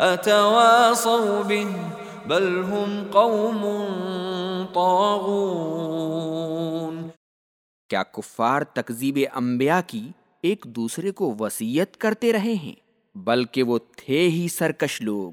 اتواصوا به بل هم قوم طاغون کیا کفار تکذیب انبیاء کی ایک دوسرے کو وسیعت کرتے رہے ہیں بلکہ وہ تھے ہی سرکش لوگ؟